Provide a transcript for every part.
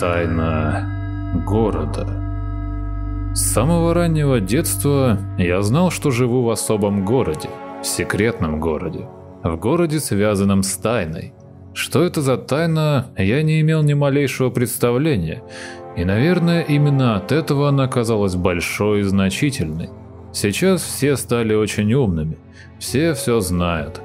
Тайна города. С самого раннего детства я знал, что живу в особом городе, в секретном городе, в городе, связанном с тайной. Что это за тайна, я не имел ни малейшего представления, и, наверное, именно от этого она казалась большой и значительной. Сейчас все стали очень умными, все все знают.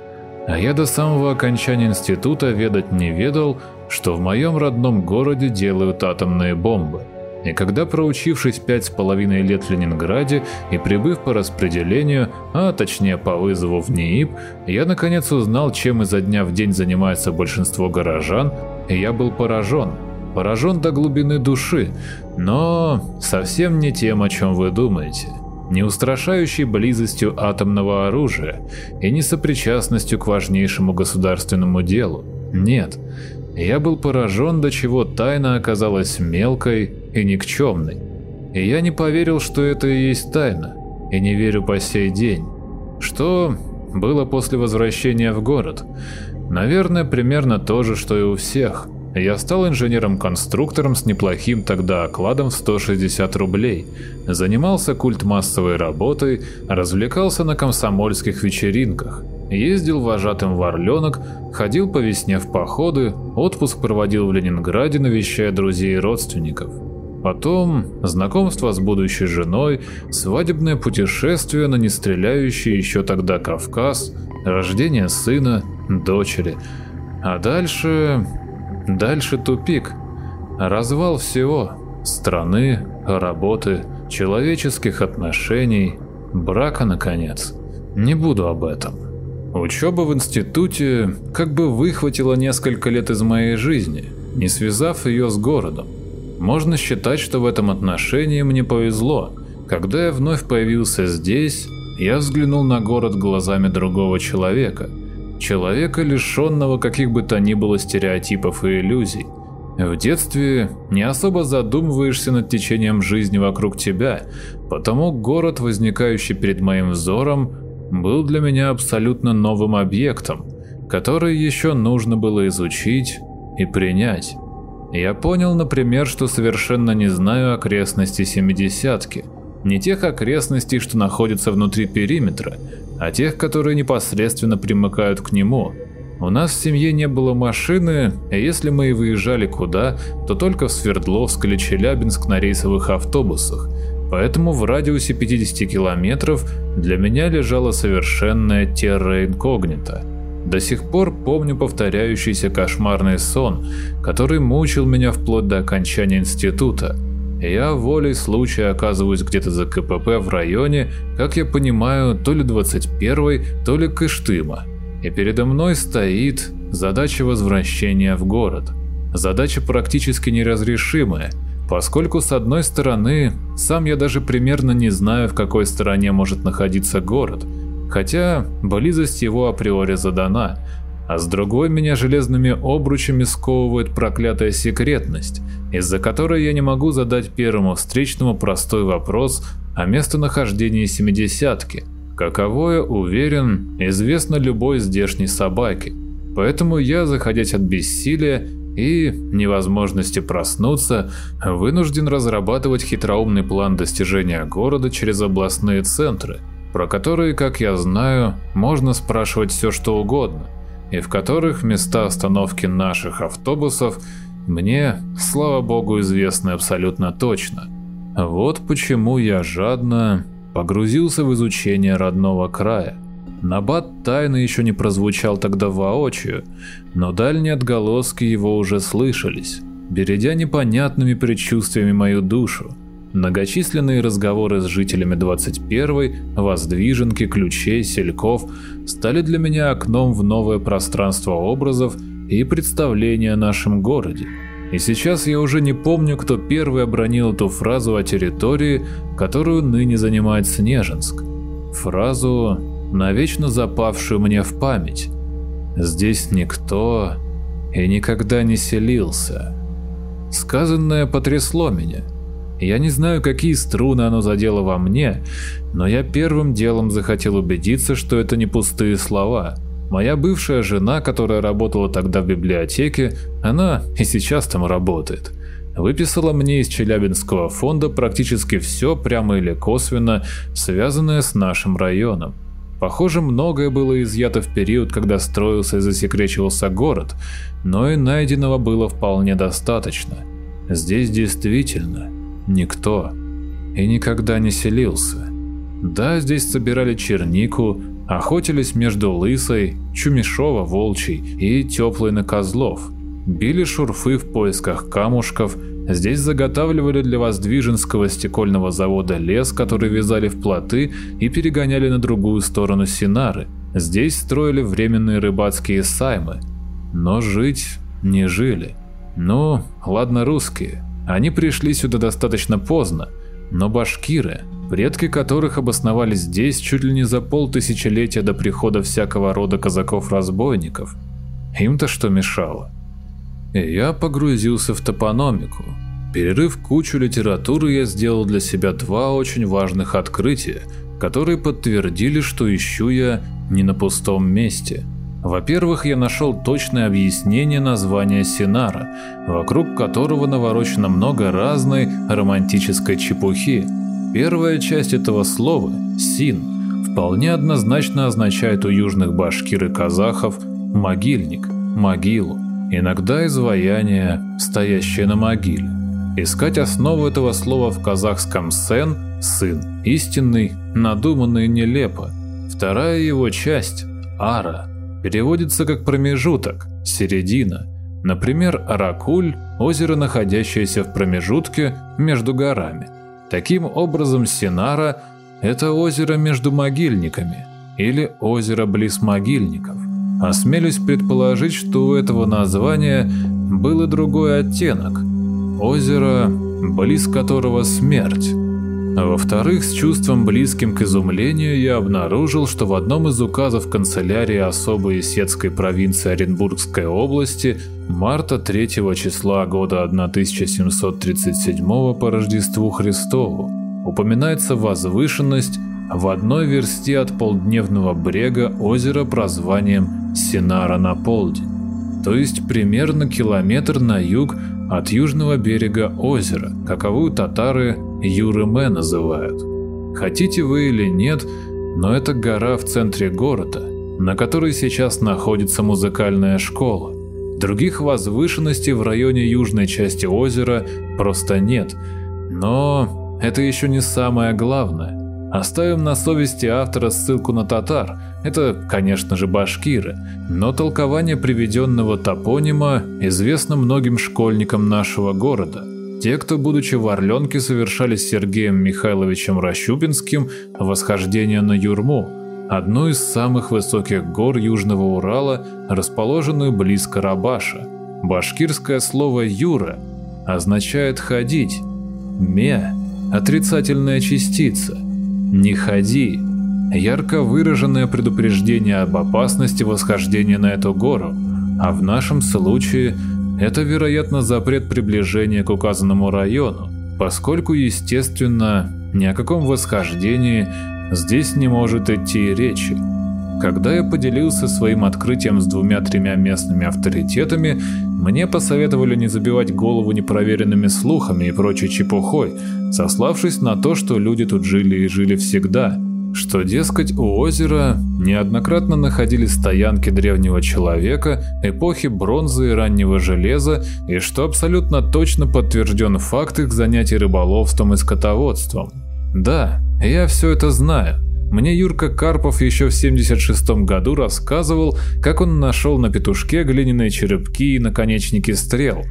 А я до самого окончания института ведать не ведал, что в моем родном городе делают атомные бомбы. И когда, проучившись пять с половиной лет в Ленинграде и прибыв по распределению, а точнее по вызову в НИИП, я наконец узнал, чем изо дня в день занимается большинство горожан, и я был поражен. Поражен до глубины души, но совсем не тем, о чем вы думаете. Не устрашающей близостью атомного оружия и не сопричастностью к важнейшему государственному делу. Нет, я был поражен, до чего тайна оказалась мелкой и никчемной. И я не поверил, что это и есть тайна, и не верю по сей день. Что было после возвращения в город? Наверное, примерно то же, что и у всех. Я стал инженером-конструктором с неплохим тогда окладом в 160 рублей, занимался культмассовой работой, развлекался на комсомольских вечеринках, Ездил вожатым в Орленок, ходил по весне в походы, отпуск проводил в Ленинграде, навещая друзей и родственников. Потом знакомство с будущей женой, свадебное путешествие на нестреляющий еще тогда Кавказ, рождение сына, дочери. А дальше... дальше тупик. Развал всего. Страны, работы, человеческих отношений, брака, наконец. Не буду об этом. Учеба в институте как бы выхватила несколько лет из моей жизни, не связав ее с городом. Можно считать, что в этом отношении мне повезло. Когда я вновь появился здесь, я взглянул на город глазами другого человека. Человека, лишенного каких бы то ни было стереотипов и иллюзий. В детстве не особо задумываешься над течением жизни вокруг тебя, потому город, возникающий перед моим взором, был для меня абсолютно новым объектом, который еще нужно было изучить и принять. Я понял, например, что совершенно не знаю окрестностей семидесятки, не тех окрестностей, что находятся внутри периметра, а тех, которые непосредственно примыкают к нему. У нас в семье не было машины, и если мы и выезжали куда, то только в Свердловск или Челябинск на рейсовых автобусах – Поэтому в радиусе 50 километров для меня лежала совершенная терра инкогнита. До сих пор помню повторяющийся кошмарный сон, который мучил меня вплоть до окончания института. Я волей случая оказываюсь где-то за КПП в районе, как я понимаю, то ли 21 то ли Кыштыма. И передо мной стоит задача возвращения в город. Задача практически неразрешимая – Поскольку с одной стороны, сам я даже примерно не знаю, в какой стороне может находиться город, хотя близость его априори задана, а с другой меня железными обручами сковывает проклятая секретность, из-за которой я не могу задать первому встречному простой вопрос о местонахождении семидесятки, каковое, уверен, известно любой здешней собаке. Поэтому я, заходить от бессилия, и невозможности проснуться, вынужден разрабатывать хитроумный план достижения города через областные центры, про которые, как я знаю, можно спрашивать все что угодно, и в которых места остановки наших автобусов мне, слава богу, известны абсолютно точно. Вот почему я жадно погрузился в изучение родного края. Набат тайны еще не прозвучал тогда воочию, но дальние отголоски его уже слышались, бередя непонятными предчувствиями мою душу. Многочисленные разговоры с жителями 21-й, Воздвиженки, Ключей, Сельков стали для меня окном в новое пространство образов и представления о нашем городе. И сейчас я уже не помню, кто первый обронил эту фразу о территории, которую ныне занимает Снежинск. Фразу навечно запавшую мне в память. Здесь никто и никогда не селился. Сказанное потрясло меня. Я не знаю, какие струны оно задело во мне, но я первым делом захотел убедиться, что это не пустые слова. Моя бывшая жена, которая работала тогда в библиотеке, она и сейчас там работает, выписала мне из Челябинского фонда практически все, прямо или косвенно, связанное с нашим районом. Похоже, многое было изъято в период, когда строился и засекречивался город, но и найденного было вполне достаточно. Здесь действительно никто и никогда не селился. Да, здесь собирали чернику, охотились между Лысой, Чумешова, Волчий и Теплой на Козлов, били шурфы в поисках камушков – Здесь заготавливали для Воздвиженского стекольного завода лес, который вязали в плоты и перегоняли на другую сторону Синары. Здесь строили временные рыбацкие саймы. Но жить не жили. Ну, ладно русские. Они пришли сюда достаточно поздно. Но башкиры, предки которых обосновались здесь чуть ли не за полтысячелетия до прихода всякого рода казаков-разбойников, им-то что мешало? Я погрузился в топономику. Перерыв кучу литературы, я сделал для себя два очень важных открытия, которые подтвердили, что ищу я не на пустом месте. Во-первых, я нашел точное объяснение названия Синара, вокруг которого наворочено много разной романтической чепухи. Первая часть этого слова «син» вполне однозначно означает у южных башкир и казахов «могильник», «могилу» иногда изваяние, стоящее на могиле. Искать основу этого слова в казахском «сен» – «сын», истинный, надуманный нелепо. Вторая его часть – «ара» переводится как промежуток, середина. Например, Аракуль – озеро, находящееся в промежутке между горами. Таким образом, Синара – это озеро между могильниками или озеро близ могильников. Осмелюсь предположить, что у этого названия был и другой оттенок – озеро, близ которого смерть. Во-вторых, с чувством близким к изумлению я обнаружил, что в одном из указов канцелярии особой Исетской провинции Оренбургской области марта 3 числа года 1737 по Рождеству Христову упоминается возвышенность в одной версте от полдневного брега озера прозванием Синара на полдень, то есть примерно километр на юг от южного берега озера, каковую татары Юрыме называют. Хотите вы или нет, но это гора в центре города, на которой сейчас находится музыкальная школа. Других возвышенностей в районе южной части озера просто нет, но это еще не самое главное. Оставим на совести автора ссылку на татар. Это, конечно же, башкиры, но толкование приведенного топонима известно многим школьникам нашего города. Те, кто, будучи в Орленке, совершали с Сергеем Михайловичем Рощупинским восхождение на Юрму, одну из самых высоких гор Южного Урала, расположенную близ Карабаша. Башкирское слово «юра» означает «ходить», «ме» – отрицательная частица – «Не ходи!» Ярко выраженное предупреждение об опасности восхождения на эту гору, а в нашем случае это, вероятно, запрет приближения к указанному району, поскольку, естественно, ни о каком восхождении здесь не может идти речи. Когда я поделился своим открытием с двумя-тремя местными авторитетами, мне посоветовали не забивать голову непроверенными слухами и прочей чепухой, сославшись на то, что люди тут жили и жили всегда, что, дескать, у озера неоднократно находились стоянки древнего человека, эпохи бронзы и раннего железа, и что абсолютно точно подтвержден факт их занятий рыболовством и скотоводством. Да, я все это знаю, мне Юрка Карпов еще в 76 году рассказывал, как он нашел на петушке глиняные черепки и наконечники стрел.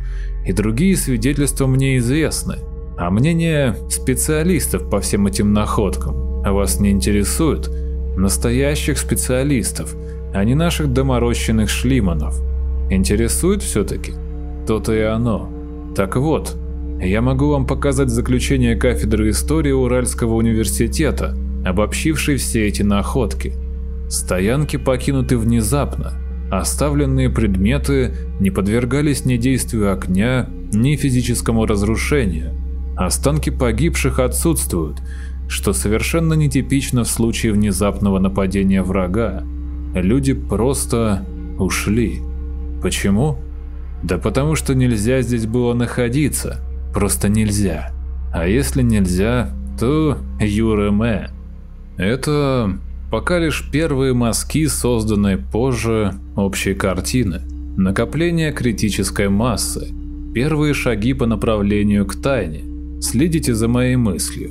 И другие свидетельства мне известны. А мнение специалистов по всем этим находкам вас не интересует? Настоящих специалистов, а не наших доморощенных шлиманов. Интересует все-таки? То-то и оно. Так вот, я могу вам показать заключение кафедры истории Уральского университета – обобщивший все эти находки. Стоянки покинуты внезапно, оставленные предметы не подвергались ни действию огня, ни физическому разрушению. Останки погибших отсутствуют, что совершенно нетипично в случае внезапного нападения врага. люди просто ушли. Почему? Да потому что нельзя здесь было находиться. Просто нельзя. А если нельзя, то юреме. Это пока лишь первые мазки, созданные позже общей картины. Накопление критической массы. Первые шаги по направлению к тайне. Следите за моей мыслью.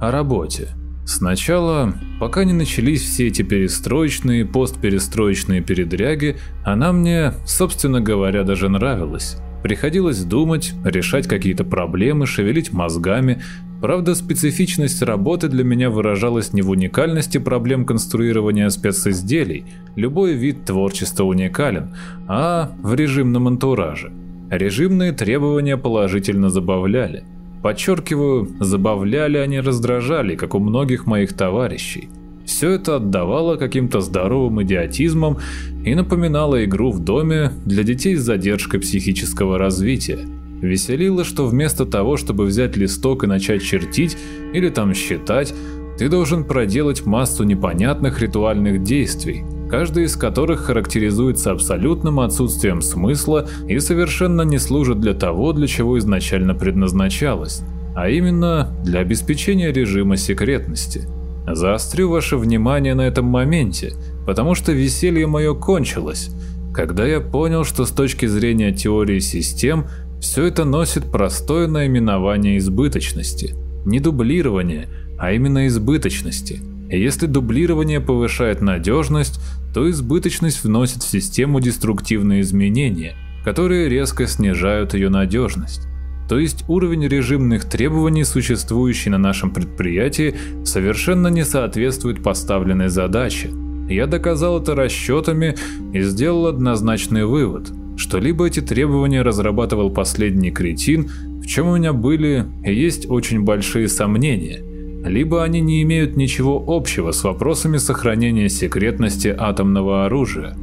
О работе. Сначала, пока не начались все эти перестроечные, постперестроечные передряги, она мне, собственно говоря, даже нравилась. Приходилось думать, решать какие-то проблемы, шевелить мозгами. Правда, специфичность работы для меня выражалась не в уникальности проблем конструирования специзделий, любой вид творчества уникален, а в режимном антураже. Режимные требования положительно забавляли. Подчеркиваю, забавляли, а не раздражали, как у многих моих товарищей. Все это отдавало каким-то здоровым идиотизмом и напоминало игру в доме для детей с задержкой психического развития. Веселило, что вместо того, чтобы взять листок и начать чертить или там считать, ты должен проделать массу непонятных ритуальных действий, каждый из которых характеризуется абсолютным отсутствием смысла и совершенно не служит для того, для чего изначально предназначалось, а именно для обеспечения режима секретности. Заострю ваше внимание на этом моменте, потому что веселье мое кончилось, когда я понял, что с точки зрения теории систем все это носит простое наименование избыточности. Не дублирование, а именно избыточности. И если дублирование повышает надежность, то избыточность вносит в систему деструктивные изменения, которые резко снижают ее надежность. То есть уровень режимных требований, существующий на нашем предприятии, совершенно не соответствует поставленной задаче. Я доказал это расчетами и сделал однозначный вывод, что либо эти требования разрабатывал последний кретин, в чем у меня были и есть очень большие сомнения – либо они не имеют ничего общего с вопросами сохранения секретности атомного оружия.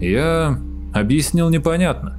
Я объяснил непонятно.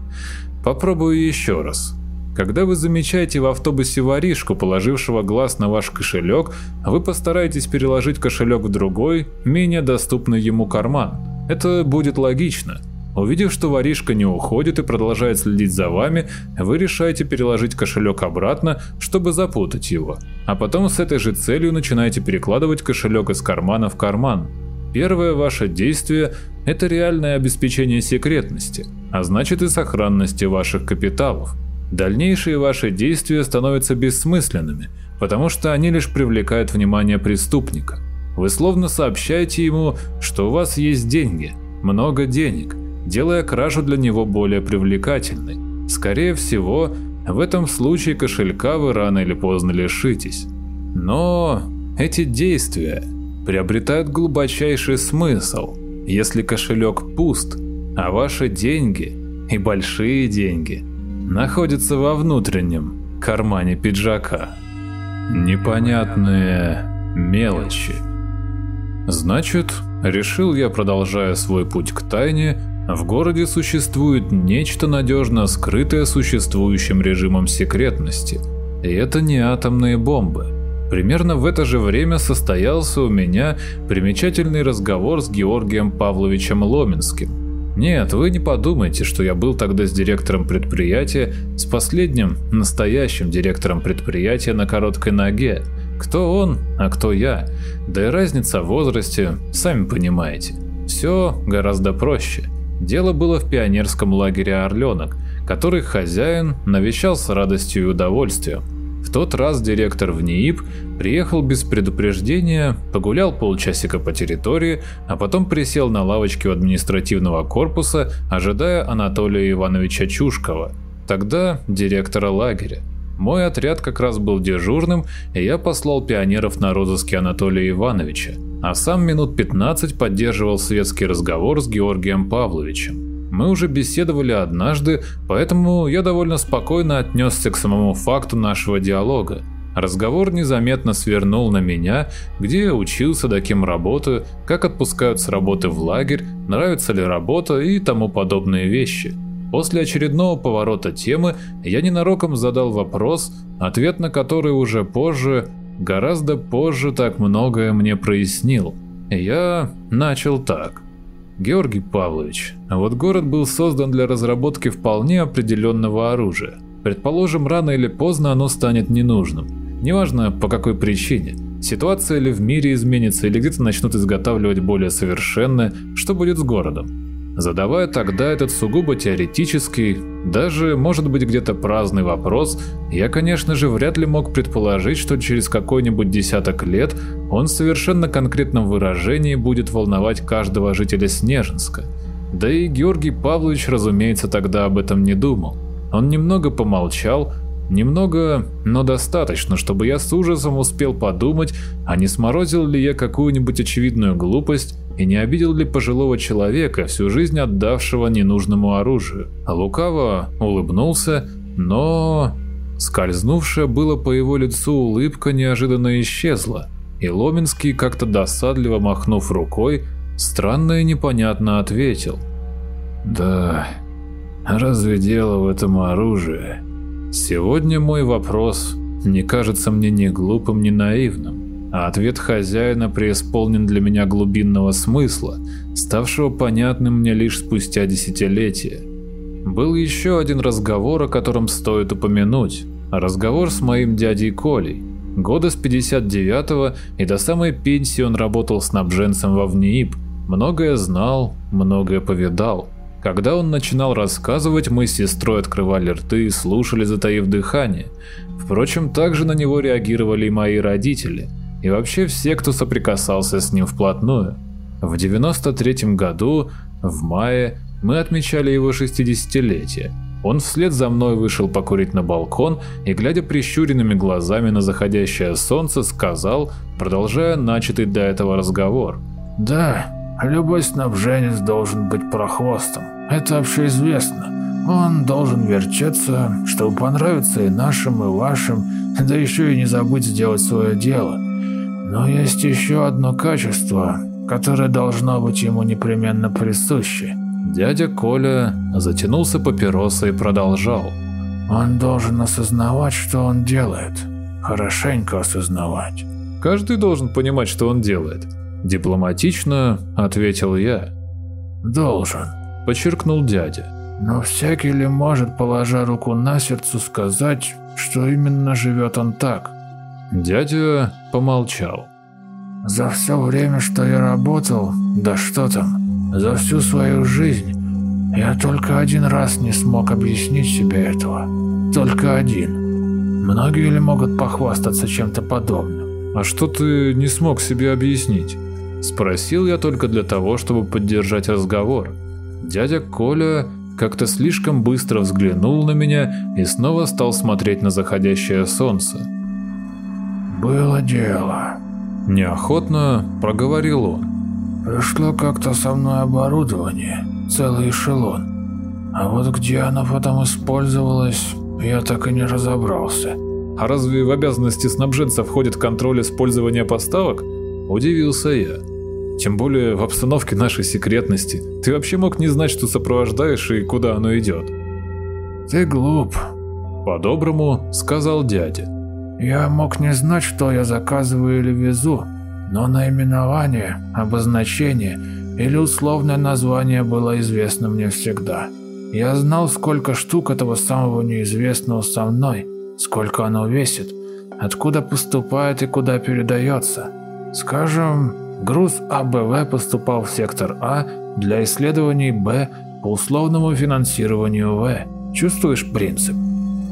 Попробую еще раз. Когда вы замечаете в автобусе воришку, положившего глаз на ваш кошелек, вы постараетесь переложить кошелек в другой, менее доступный ему карман. Это будет логично. Увидев, что воришка не уходит и продолжает следить за вами, вы решаете переложить кошелек обратно, чтобы запутать его. А потом с этой же целью начинаете перекладывать кошелек из кармана в карман. Первое ваше действие – это реальное обеспечение секретности, а значит и сохранности ваших капиталов. Дальнейшие ваши действия становятся бессмысленными, потому что они лишь привлекают внимание преступника. Вы словно сообщаете ему, что у вас есть деньги, много денег – делая кражу для него более привлекательной. Скорее всего, в этом случае кошелька вы рано или поздно лишитесь. Но эти действия приобретают глубочайший смысл, если кошелек пуст, а ваши деньги, и большие деньги, находятся во внутреннем кармане пиджака. Непонятные мелочи. Значит, решил я, продолжая свой путь к тайне, в городе существует нечто надежно скрытое существующим режимом секретности. И это не атомные бомбы. Примерно в это же время состоялся у меня примечательный разговор с Георгием Павловичем Ломинским. Нет, вы не подумайте, что я был тогда с директором предприятия, с последним, настоящим директором предприятия на короткой ноге. Кто он, а кто я? Да и разница в возрасте, сами понимаете. Все гораздо проще. Дело было в пионерском лагере «Орленок», который хозяин навещал с радостью и удовольствием. В тот раз директор в НИИП приехал без предупреждения, погулял полчасика по территории, а потом присел на лавочке у административного корпуса, ожидая Анатолия Ивановича Чушкова, тогда директора лагеря. Мой отряд как раз был дежурным, и я послал пионеров на розыске Анатолия Ивановича а сам минут 15 поддерживал светский разговор с Георгием Павловичем. Мы уже беседовали однажды, поэтому я довольно спокойно отнесся к самому факту нашего диалога. Разговор незаметно свернул на меня, где я учился, до кем работаю, как отпускают с работы в лагерь, нравится ли работа и тому подобные вещи. После очередного поворота темы я ненароком задал вопрос, ответ на который уже позже гораздо позже так многое мне прояснил. Я начал так. Георгий Павлович, вот город был создан для разработки вполне определенного оружия. Предположим, рано или поздно оно станет ненужным. Неважно по какой причине. Ситуация ли в мире изменится, или где-то начнут изготавливать более совершенное, что будет с городом. Задавая тогда этот сугубо теоретический, даже, может быть, где-то праздный вопрос, я, конечно же, вряд ли мог предположить, что через какой-нибудь десяток лет он в совершенно конкретном выражении будет волновать каждого жителя Снежинска. Да и Георгий Павлович, разумеется, тогда об этом не думал. Он немного помолчал, Немного, но достаточно, чтобы я с ужасом успел подумать, а не сморозил ли я какую-нибудь очевидную глупость и не обидел ли пожилого человека, всю жизнь отдавшего ненужному оружию. Лукаво улыбнулся, но... Скользнувшая было по его лицу улыбка неожиданно исчезла, и Ломинский, как-то досадливо махнув рукой, странно и непонятно ответил. «Да, разве дело в этом оружии?» Сегодня мой вопрос не кажется мне ни глупым, ни наивным, а ответ хозяина преисполнен для меня глубинного смысла, ставшего понятным мне лишь спустя десятилетия. Был еще один разговор, о котором стоит упомянуть. Разговор с моим дядей Колей. Года с 59-го и до самой пенсии он работал снабженцем во ВНИИП. Многое знал, многое повидал. Когда он начинал рассказывать, мы с сестрой открывали рты и слушали, затаив дыхание. Впрочем, также на него реагировали и мои родители, и вообще все, кто соприкасался с ним вплотную. В 93 году, в мае, мы отмечали его 60-летие. Он вслед за мной вышел покурить на балкон и, глядя прищуренными глазами на заходящее солнце, сказал, продолжая начатый до этого разговор. «Да, Любой снабженец должен быть прохвостом. Это общеизвестно. Он должен вертеться, чтобы понравиться и нашим, и вашим, да еще и не забыть сделать свое дело. Но есть еще одно качество, которое должно быть ему непременно присуще. Дядя Коля затянулся папиросой и продолжал. Он должен осознавать, что он делает. Хорошенько осознавать. Каждый должен понимать, что он делает. Дипломатично ответил я. Должен, подчеркнул дядя. Но всякий ли может, положа руку на сердце, сказать, что именно живет он так? Дядя помолчал. За все время, что я работал, да что там, за всю свою жизнь, я только один раз не смог объяснить себе этого. Только один. Многие ли могут похвастаться чем-то подобным? А что ты не смог себе объяснить? Спросил я только для того, чтобы поддержать разговор. Дядя Коля как-то слишком быстро взглянул на меня и снова стал смотреть на заходящее солнце. «Было дело», – неохотно проговорил он. «Пришло как-то со мной оборудование, целый эшелон. А вот где оно потом использовалось, я так и не разобрался». «А разве в обязанности снабженца входит контроль использования поставок?» Удивился я. Тем более в обстановке нашей секретности. Ты вообще мог не знать, что сопровождаешь и куда оно идет. Ты глуп. По-доброму сказал дядя. Я мог не знать, что я заказываю или везу, но наименование, обозначение или условное название было известно мне всегда. Я знал, сколько штук этого самого неизвестного со мной, сколько оно весит, откуда поступает и куда передается. Скажем, груз АБВ поступал в сектор А для исследований Б по условному финансированию В. Чувствуешь принцип?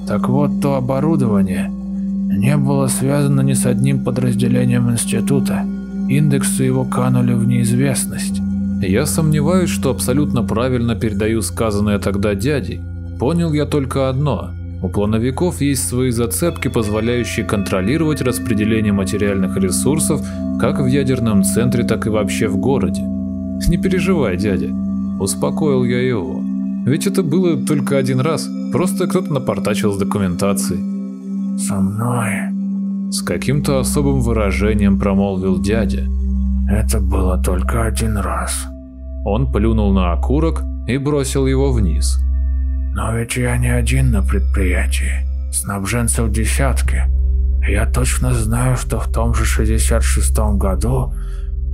Так вот, то оборудование не было связано ни с одним подразделением института. Индексы его канули в неизвестность. Я сомневаюсь, что абсолютно правильно передаю сказанное тогда дядей. Понял я только одно – у плановиков есть свои зацепки, позволяющие контролировать распределение материальных ресурсов как в ядерном центре, так и вообще в городе. Не переживай, дядя, успокоил я его. Ведь это было только один раз, просто кто-то напортачил с документацией. «Со мной?» С каким-то особым выражением промолвил дядя. «Это было только один раз». Он плюнул на окурок и бросил его вниз. Но ведь я не один на предприятии. Снабженцев десятки. Я точно знаю, что в том же 66-м году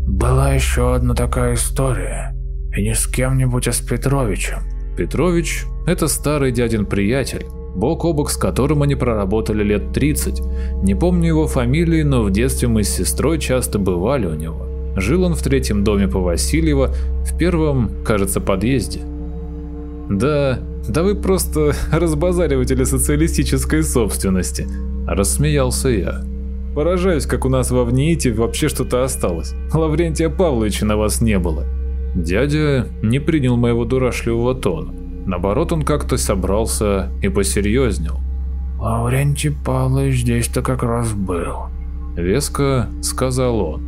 была еще одна такая история. И не с кем-нибудь, а с Петровичем. Петрович – это старый дядин приятель, бок о бок с которым они проработали лет 30. Не помню его фамилии, но в детстве мы с сестрой часто бывали у него. Жил он в третьем доме по Васильева, в первом, кажется, подъезде. Да, да вы просто разбазариватели социалистической собственности, рассмеялся я. Поражаюсь, как у нас во ВНИИТе вообще что-то осталось. Лаврентия Павловича на вас не было. Дядя не принял моего дурашливого тона. Наоборот, он как-то собрался и посерьезнел. «Лаврентий Павлович здесь-то как раз был», — веско сказал он.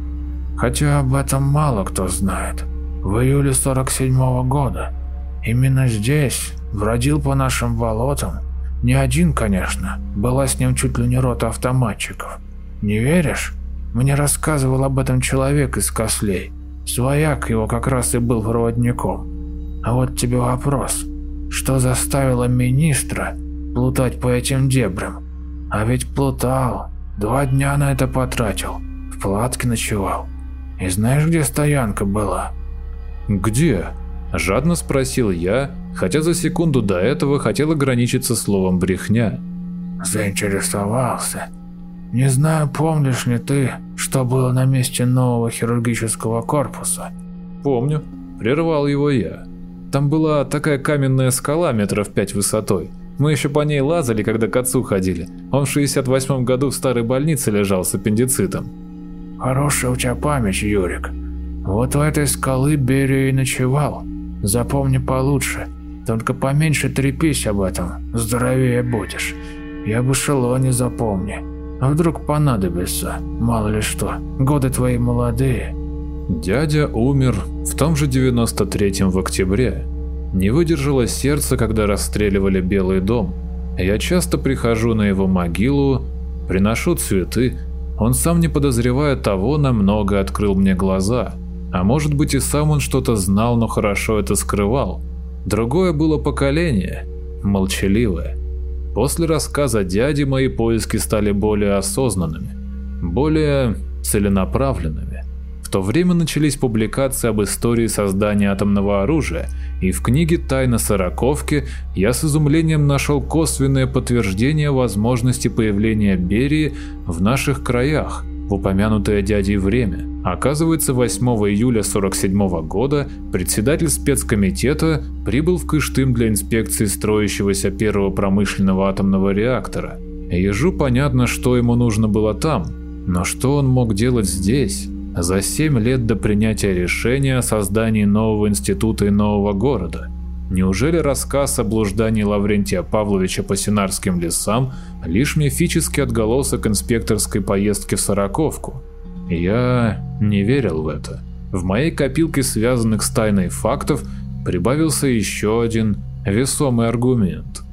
«Хотя об этом мало кто знает. В июле 47-го года именно здесь бродил по нашим болотам. Не один, конечно, была с ним чуть ли не рота автоматчиков. Не веришь? Мне рассказывал об этом человек из Кослей. Свояк его как раз и был проводником. А вот тебе вопрос. Что заставило министра плутать по этим дебрям? А ведь плутал. Два дня на это потратил. В палатке ночевал. И знаешь, где стоянка была? Где? Жадно спросил я, хотя за секунду до этого хотел ограничиться словом брехня. Заинтересовался. Не знаю, помнишь ли ты, что было на месте нового хирургического корпуса? Помню. Прервал его я. Там была такая каменная скала метров пять высотой. Мы еще по ней лазали, когда к отцу ходили. Он в 68 году в старой больнице лежал с аппендицитом. Хорошая у тебя память, Юрик. Вот у этой скалы Берия и ночевал. Запомни получше. Только поменьше трепись об этом. Здоровее будешь. Я бы эшелоне запомни. А вдруг понадобится, мало ли что. Годы твои молодые. Дядя умер в том же 93-м в октябре. Не выдержало сердце, когда расстреливали Белый дом. Я часто прихожу на его могилу, приношу цветы. Он сам не подозревая того, намного открыл мне глаза. А может быть и сам он что-то знал, но хорошо это скрывал. Другое было поколение, молчаливое. После рассказа дяди мои поиски стали более осознанными, более целенаправленными то время начались публикации об истории создания атомного оружия, и в книге «Тайна сороковки» я с изумлением нашел косвенное подтверждение возможности появления Берии в наших краях в упомянутое дядей время. Оказывается, 8 июля 47 года председатель спецкомитета прибыл в Кыштым для инспекции строящегося первого промышленного атомного реактора. Ежу понятно, что ему нужно было там, но что он мог делать здесь? за 7 лет до принятия решения о создании нового института и нового города. Неужели рассказ о блуждании Лаврентия Павловича по Синарским лесам лишь мифический отголосок инспекторской поездки в Сороковку? Я не верил в это. В моей копилке связанных с тайной фактов прибавился еще один весомый аргумент.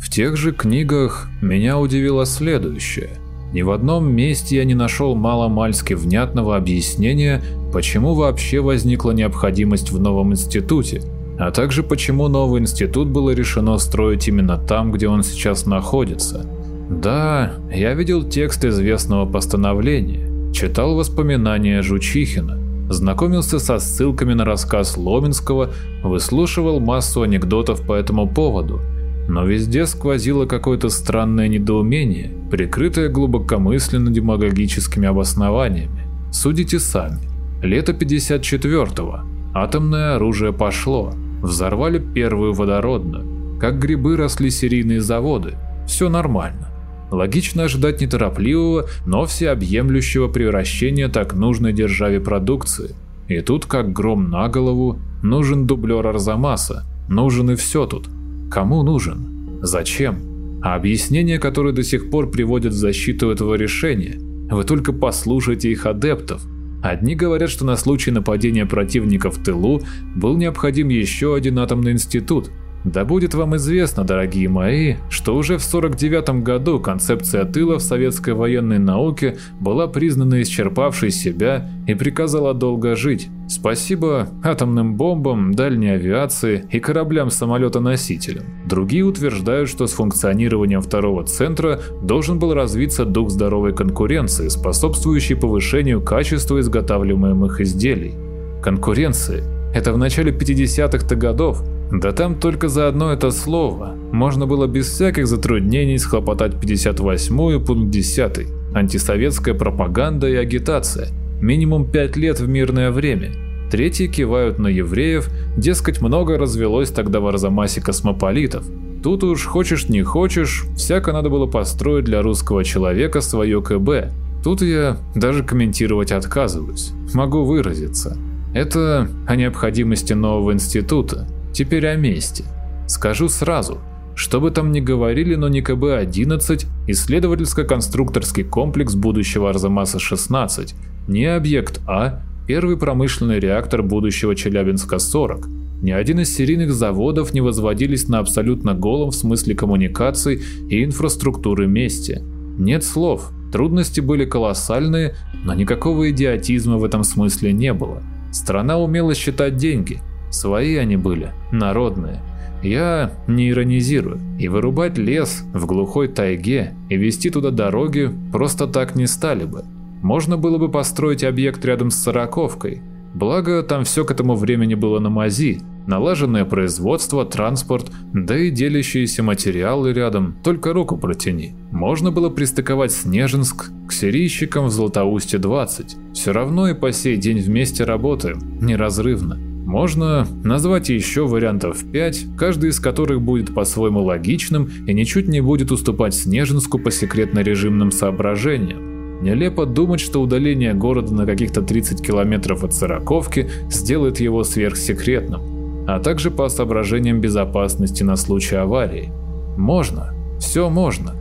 В тех же книгах меня удивило следующее – ни в одном месте я не нашел маломальски внятного объяснения, почему вообще возникла необходимость в новом институте, а также почему новый институт было решено строить именно там, где он сейчас находится. Да, я видел текст известного постановления, читал воспоминания Жучихина, знакомился со ссылками на рассказ Ломенского, выслушивал массу анекдотов по этому поводу – но везде сквозило какое-то странное недоумение, прикрытое глубокомысленно-демагогическими обоснованиями. Судите сами. Лето 54-го. Атомное оружие пошло. Взорвали первую водородную. Как грибы росли серийные заводы. Все нормально. Логично ожидать неторопливого, но всеобъемлющего превращения так нужной державе продукции. И тут, как гром на голову, нужен дублер Арзамаса. Нужен и все тут. Кому нужен? Зачем? А объяснения, которые до сих пор приводят в защиту этого решения, вы только послушайте их адептов. Одни говорят, что на случай нападения противника в тылу был необходим еще один атомный институт – да будет вам известно, дорогие мои, что уже в 49 году концепция тыла в советской военной науке была признана исчерпавшей себя и приказала долго жить. Спасибо атомным бомбам, дальней авиации и кораблям-самолетоносителям. Другие утверждают, что с функционированием второго центра должен был развиться дух здоровой конкуренции, способствующий повышению качества изготавливаемых изделий. Конкуренции Это в начале 50-х-то годов. Да там только за одно это слово можно было без всяких затруднений схлопотать 58-ю пункт 10 антисоветская пропаганда и агитация, минимум 5 лет в мирное время. Третьи кивают на евреев, дескать, много развелось тогда в Арзамасе космополитов. Тут уж хочешь не хочешь, всяко надо было построить для русского человека свое КБ. Тут я даже комментировать отказываюсь, могу выразиться. Это о необходимости нового института, теперь о месте. Скажу сразу, что бы там ни говорили, но не КБ-11, исследовательско-конструкторский комплекс будущего Арзамаса-16, не объект А, первый промышленный реактор будущего Челябинска-40. Ни один из серийных заводов не возводились на абсолютно голом в смысле коммуникаций и инфраструктуры месте. Нет слов, трудности были колоссальные, но никакого идиотизма в этом смысле не было. Страна умела считать деньги, свои они были, народные. Я не иронизирую, и вырубать лес в глухой тайге и вести туда дороги просто так не стали бы. Можно было бы построить объект рядом с Сороковкой, благо там все к этому времени было на мази, налаженное производство, транспорт, да и делящиеся материалы рядом, только руку протяни. Можно было пристыковать Снежинск к серийщикам в Златоусте 20. Все равно и по сей день вместе работаем, неразрывно. Можно назвать еще вариантов 5, каждый из которых будет по-своему логичным и ничуть не будет уступать Снежинску по секретно-режимным соображениям. Нелепо думать, что удаление города на каких-то 30 километров от Сороковки сделает его сверхсекретным а также по соображениям безопасности на случай аварии. Можно, все можно,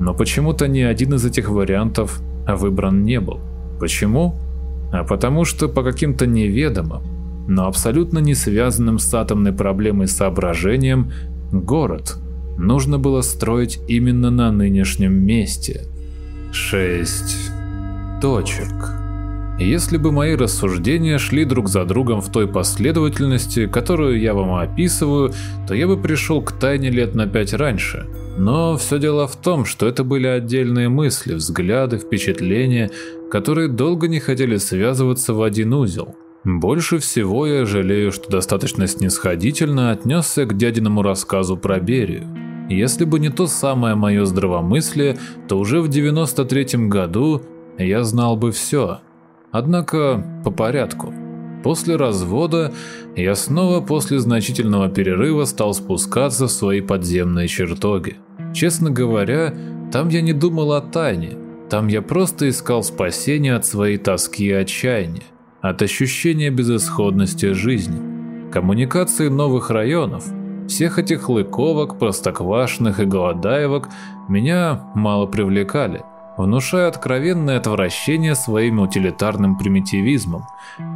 но почему-то ни один из этих вариантов выбран не был. Почему? А потому что по каким-то неведомым, но абсолютно не связанным с атомной проблемой соображениям, город нужно было строить именно на нынешнем месте. Шесть точек. Если бы мои рассуждения шли друг за другом в той последовательности, которую я вам описываю, то я бы пришел к тайне лет на пять раньше. Но все дело в том, что это были отдельные мысли, взгляды, впечатления, которые долго не хотели связываться в один узел. Больше всего я жалею, что достаточно снисходительно отнесся к дядиному рассказу про Берию. Если бы не то самое мое здравомыслие, то уже в 93 году я знал бы все – Однако по порядку. После развода я снова после значительного перерыва стал спускаться в свои подземные чертоги. Честно говоря, там я не думал о тайне, там я просто искал спасения от своей тоски и отчаяния, от ощущения безысходности жизни. Коммуникации новых районов, всех этих лыковок, простоквашных и голодаевок меня мало привлекали – внушая откровенное отвращение своим утилитарным примитивизмом.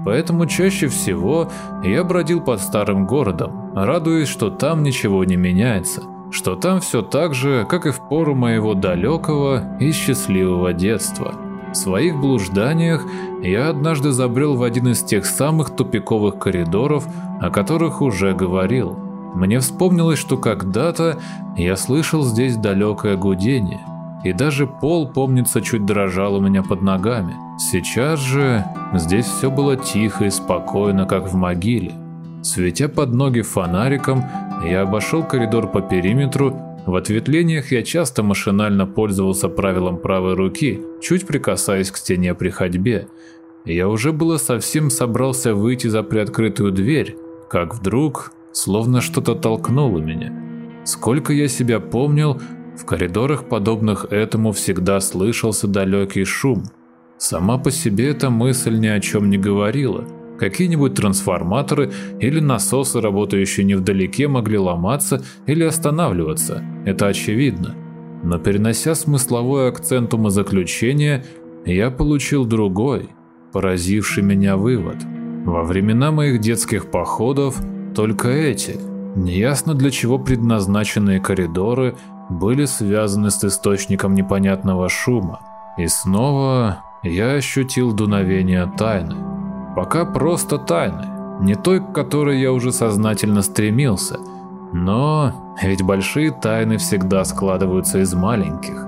Поэтому чаще всего я бродил под старым городом, радуясь, что там ничего не меняется, что там все так же, как и в пору моего далекого и счастливого детства. В своих блужданиях я однажды забрел в один из тех самых тупиковых коридоров, о которых уже говорил. Мне вспомнилось, что когда-то я слышал здесь далекое гудение – и даже пол, помнится, чуть дрожал у меня под ногами. Сейчас же здесь все было тихо и спокойно, как в могиле. Светя под ноги фонариком, я обошел коридор по периметру. В ответвлениях я часто машинально пользовался правилом правой руки, чуть прикасаясь к стене при ходьбе. Я уже было совсем собрался выйти за приоткрытую дверь, как вдруг, словно что-то толкнуло меня. Сколько я себя помнил, в коридорах, подобных этому, всегда слышался далекий шум. Сама по себе эта мысль ни о чем не говорила. Какие-нибудь трансформаторы или насосы, работающие невдалеке, могли ломаться или останавливаться, это очевидно. Но перенося смысловой акцент умозаключения, я получил другой, поразивший меня вывод. Во времена моих детских походов только эти, неясно для чего предназначенные коридоры были связаны с источником непонятного шума. И снова я ощутил дуновение тайны. Пока просто тайны, не той, к которой я уже сознательно стремился. Но ведь большие тайны всегда складываются из маленьких.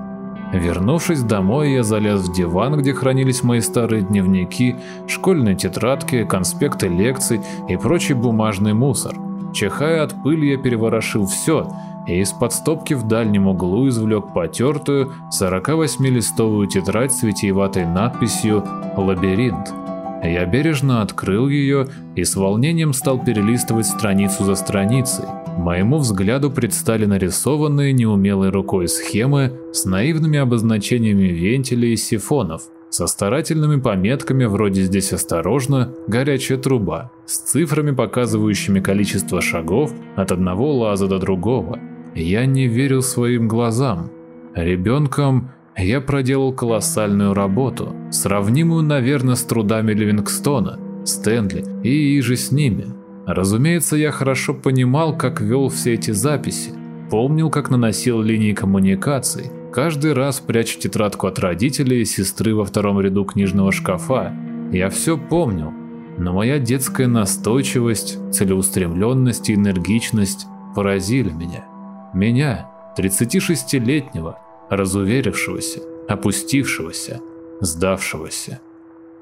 Вернувшись домой, я залез в диван, где хранились мои старые дневники, школьные тетрадки, конспекты лекций и прочий бумажный мусор. Чихая от пыли, я переворошил все и из-под стопки в дальнем углу извлек потертую 48-листовую тетрадь с витиеватой надписью «Лабиринт». Я бережно открыл ее и с волнением стал перелистывать страницу за страницей. Моему взгляду предстали нарисованные неумелой рукой схемы с наивными обозначениями вентилей и сифонов, со старательными пометками вроде «здесь осторожно», «горячая труба», с цифрами, показывающими количество шагов от одного лаза до другого. Я не верил своим глазам. Ребенком я проделал колоссальную работу, сравнимую, наверное, с трудами Ливингстона, Стэнли и иже с ними. Разумеется, я хорошо понимал, как вел все эти записи, помнил, как наносил линии коммуникаций, каждый раз пряча тетрадку от родителей и сестры во втором ряду книжного шкафа. Я все помнил, но моя детская настойчивость, целеустремленность и энергичность поразили меня. Меня, 36-летнего, разуверившегося, опустившегося, сдавшегося.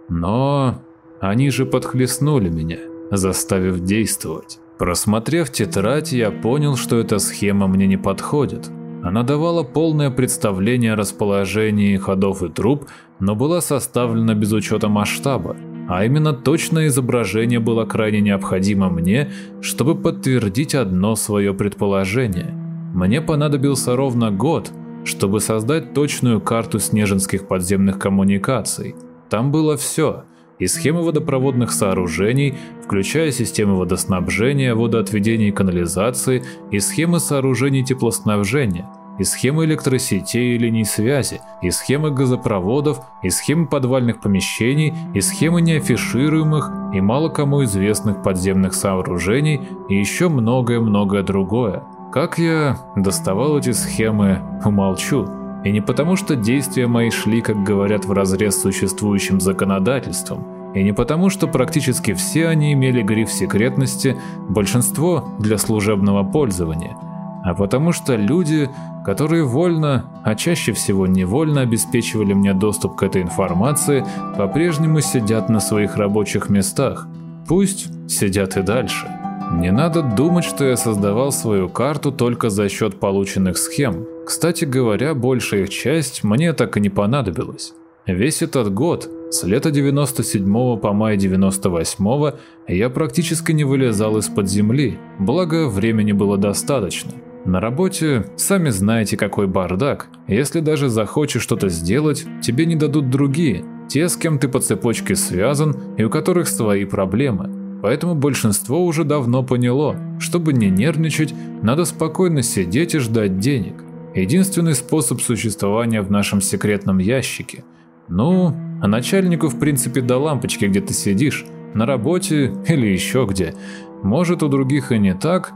Но они же подхлестнули меня, заставив действовать. Просмотрев тетрадь, я понял, что эта схема мне не подходит. Она давала полное представление о расположении ходов и труб, но была составлена без учета масштаба, а именно точное изображение было крайне необходимо мне, чтобы подтвердить одно свое предположение. Мне понадобился ровно год – чтобы создать точную карту снежинских подземных коммуникаций. Там было все – и схемы водопроводных сооружений, включая системы водоснабжения, водоотведения и канализации, и схемы сооружений теплоснабжения, и схемы электросетей и линий связи, и схемы газопроводов, и схемы подвальных помещений, и схемы неафишируемых и мало кому известных подземных сооружений, и еще многое-многое другое. Как я доставал эти схемы, умолчу. И не потому, что действия мои шли, как говорят, вразрез с существующим законодательством, и не потому, что практически все они имели гриф секретности, большинство для служебного пользования, а потому что люди, которые вольно, а чаще всего невольно обеспечивали мне доступ к этой информации, по-прежнему сидят на своих рабочих местах. Пусть сидят и дальше. Не надо думать, что я создавал свою карту только за счет полученных схем. Кстати говоря, большая их часть мне так и не понадобилась. Весь этот год, с лета 97 по май 98 я практически не вылезал из-под земли, благо времени было достаточно. На работе, сами знаете, какой бардак. Если даже захочешь что-то сделать, тебе не дадут другие, те, с кем ты по цепочке связан и у которых свои проблемы поэтому большинство уже давно поняло, чтобы не нервничать, надо спокойно сидеть и ждать денег. Единственный способ существования в нашем секретном ящике. Ну, а начальнику в принципе до лампочки, где ты сидишь, на работе или еще где. Может у других и не так,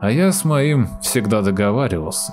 а я с моим всегда договаривался.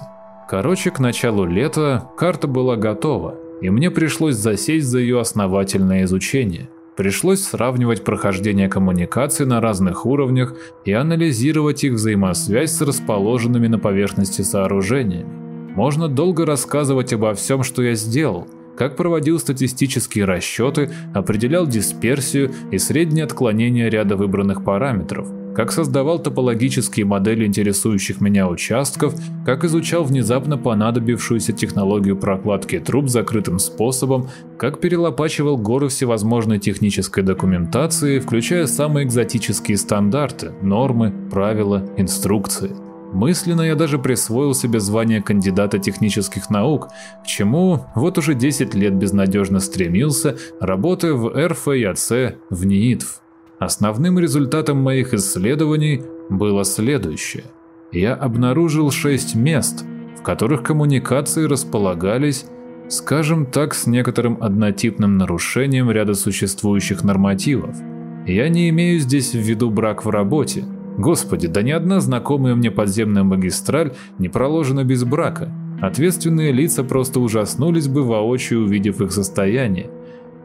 Короче, к началу лета карта была готова, и мне пришлось засесть за ее основательное изучение. Пришлось сравнивать прохождение коммуникаций на разных уровнях и анализировать их взаимосвязь с расположенными на поверхности сооружениями. Можно долго рассказывать обо всем, что я сделал, как проводил статистические расчеты, определял дисперсию и среднее отклонение ряда выбранных параметров – как создавал топологические модели интересующих меня участков, как изучал внезапно понадобившуюся технологию прокладки труб закрытым способом, как перелопачивал горы всевозможной технической документации, включая самые экзотические стандарты, нормы, правила, инструкции. Мысленно я даже присвоил себе звание кандидата технических наук, к чему вот уже 10 лет безнадежно стремился, работая в РФЯЦ в НИИТВ. Основным результатом моих исследований было следующее. Я обнаружил шесть мест, в которых коммуникации располагались, скажем так, с некоторым однотипным нарушением ряда существующих нормативов. Я не имею здесь в виду брак в работе. Господи, да ни одна знакомая мне подземная магистраль не проложена без брака. Ответственные лица просто ужаснулись бы воочию, увидев их состояние.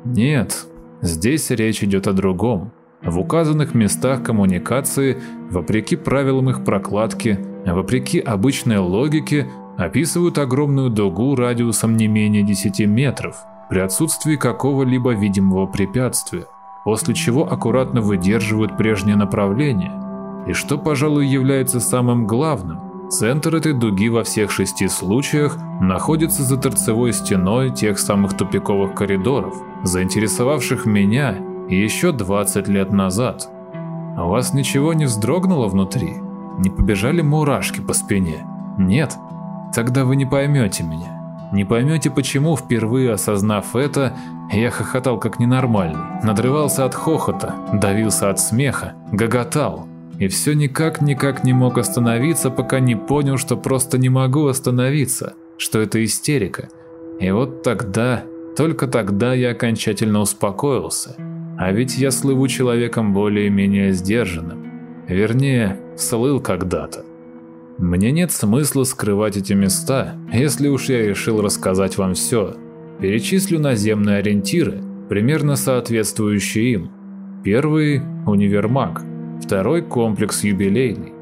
Нет, здесь речь идет о другом. В указанных местах коммуникации, вопреки правилам их прокладки, вопреки обычной логике, описывают огромную дугу радиусом не менее 10 метров при отсутствии какого-либо видимого препятствия, после чего аккуратно выдерживают прежнее направление. И что, пожалуй, является самым главным, центр этой дуги во всех шести случаях находится за торцевой стеной тех самых тупиковых коридоров, заинтересовавших меня еще 20 лет назад. У вас ничего не вздрогнуло внутри? Не побежали мурашки по спине? Нет? Тогда вы не поймете меня. Не поймете, почему, впервые осознав это, я хохотал как ненормальный, надрывался от хохота, давился от смеха, гоготал. И все никак-никак не мог остановиться, пока не понял, что просто не могу остановиться, что это истерика. И вот тогда, только тогда я окончательно успокоился. А ведь я слыву человеком более-менее сдержанным. Вернее, слыл когда-то. Мне нет смысла скрывать эти места, если уж я решил рассказать вам все. Перечислю наземные ориентиры, примерно соответствующие им. Первый – универмаг, второй – комплекс юбилейный,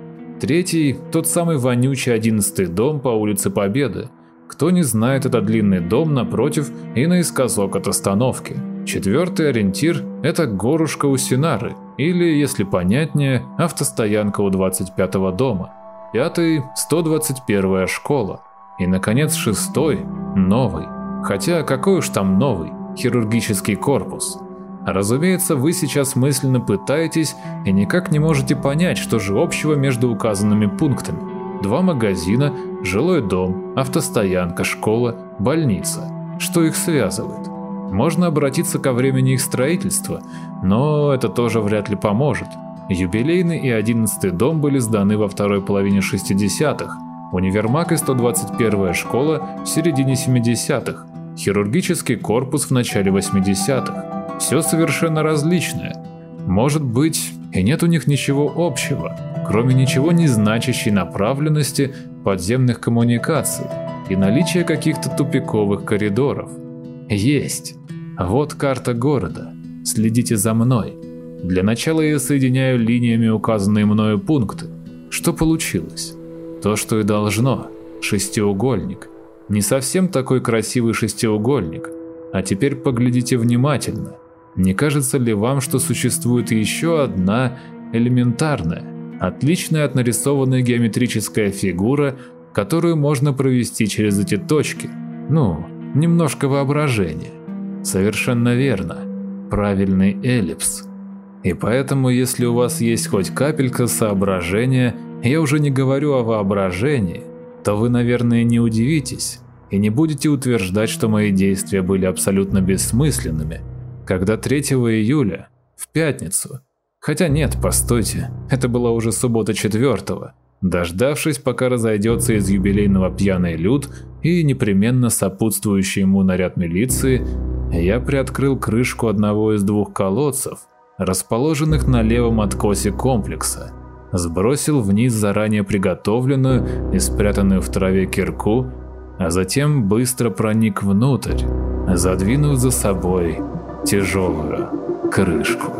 третий – тот самый вонючий одиннадцатый дом по улице Победы. Кто не знает, это длинный дом напротив и наискосок от остановки. Четвертый ориентир – это горушка у Синары, или, если понятнее, автостоянка у 25-го дома – Пятый – 121-я школа. И, наконец, шестой – новый. Хотя какой уж там новый, хирургический корпус. Разумеется, вы сейчас мысленно пытаетесь и никак не можете понять, что же общего между указанными пунктами. Два магазина, жилой дом, автостоянка, школа, больница. Что их связывает? Можно обратиться ко времени их строительства, но это тоже вряд ли поможет. Юбилейный и 11 дом были сданы во второй половине 60-х, универмаг и 121-я школа в середине 70-х, хирургический корпус в начале 80-х. Все совершенно различное. Может быть, и нет у них ничего общего, кроме ничего не значащей направленности подземных коммуникаций и наличия каких-то тупиковых коридоров. Есть. Вот карта города. Следите за мной. Для начала я соединяю линиями указанные мною пункты. Что получилось? То, что и должно. Шестиугольник. Не совсем такой красивый шестиугольник. А теперь поглядите внимательно. Не кажется ли вам, что существует еще одна элементарная, отличная от нарисованной геометрическая фигура, которую можно провести через эти точки? Ну, немножко воображения. Совершенно верно. Правильный эллипс. И поэтому, если у вас есть хоть капелька соображения, я уже не говорю о воображении, то вы, наверное, не удивитесь и не будете утверждать, что мои действия были абсолютно бессмысленными, когда 3 июля, в пятницу, хотя нет, постойте, это была уже суббота 4 дождавшись, пока разойдется из юбилейного пьяный люд и непременно сопутствующий ему наряд милиции, я приоткрыл крышку одного из двух колодцев – расположенных на левом откосе комплекса, сбросил вниз заранее приготовленную и спрятанную в траве кирку, а затем быстро проник внутрь, задвинув за собой тяжелую крышку.